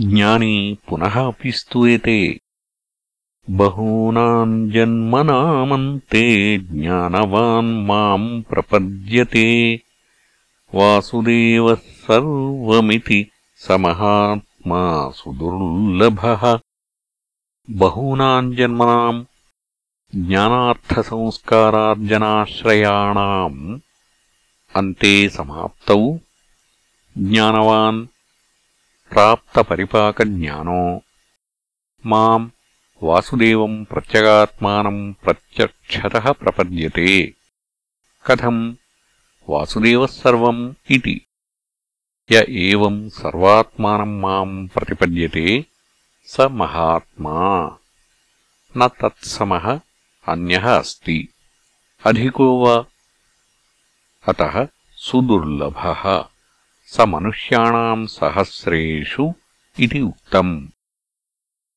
ज्ञानी पुनः अपि स्तूयते बहूनाम् जन्मनामन्ते ज्ञानवान् माम् प्रपद्यते। वासुदेवः सर्वमिति स महात्मा सुदुर्लभः। बहूनाम् जन्मनाम् ज्ञानार्थसंस्कारार्जनाश्रयाणाम् अन्ते समाप्तौ। ज्ञानवान् ప్రాప్తపరిపాకజ్ఞానో. మాం వాసుదేవం ప్రత్యగాత్మానం ప్రత్యక్షత ప్రపద్యతే. కథం వాసుదేవసర్వం ఇది. యేం సర్వాత్మానం మాం ప్రతిపద్యతే స మహాత్మా. నత్సమ అన్య అస్తి. అధికో వా. అత సుదుర్లభ. स मनुष्याणाम् सहस्रेषु इति उक्तम्